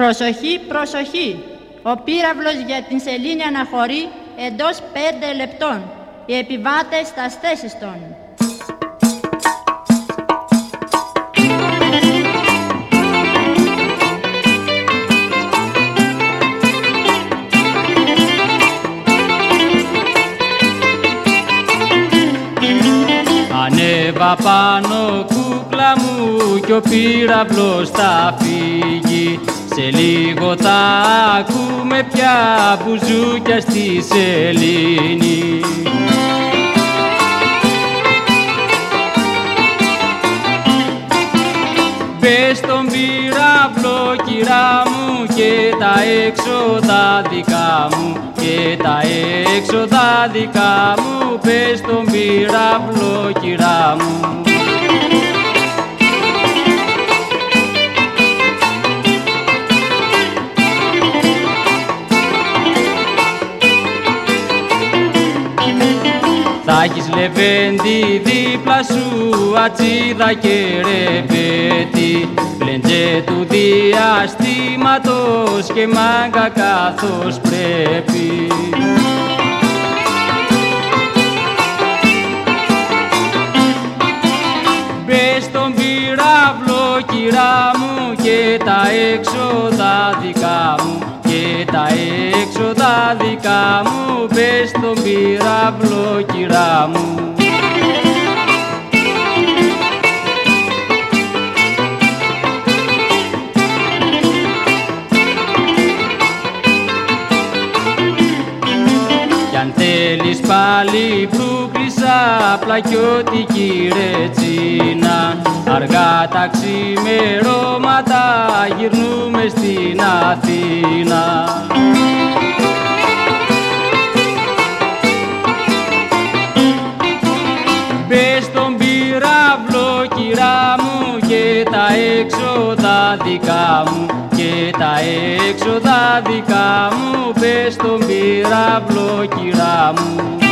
Προσοχή, προσοχή! Ο πύραυλος για την σελήνη αναχωρεί εντός πέντε λεπτών. Οι επιβάτες στα θέσεις των. Ανέβα πάνω κούκλα μου κι ο πύραυλος θα φύγει σε λίγο θα ακούμε πια μπουζούκια στη σελήνη. Μπες στον πυράβλο κυρά μου και τα έξοδα δικά μου και τα έξοδα δικά μου πες στον πυράβλο Θα έχεις λεβέντη δίπλα σου ατσίδα και ρεβέτη. Πλεντζέ του διαστήματος και μάγκα καθώς πρέπει. Μπες στον πυράβλο κυρά μου και τα έξοδα έξοδα δικά μου πες στον πυράβλο κυρά μου. Κι αν θέλεις πάλι μπρούκλισα πλακιώτικη ρετσίνα Αργά τα ξημερώματα γυρνούμε στην Αθήνα και τα έξοδα δικά μου και τα έξοδα δικά μου. Πες στον πυράβλο κυρά μου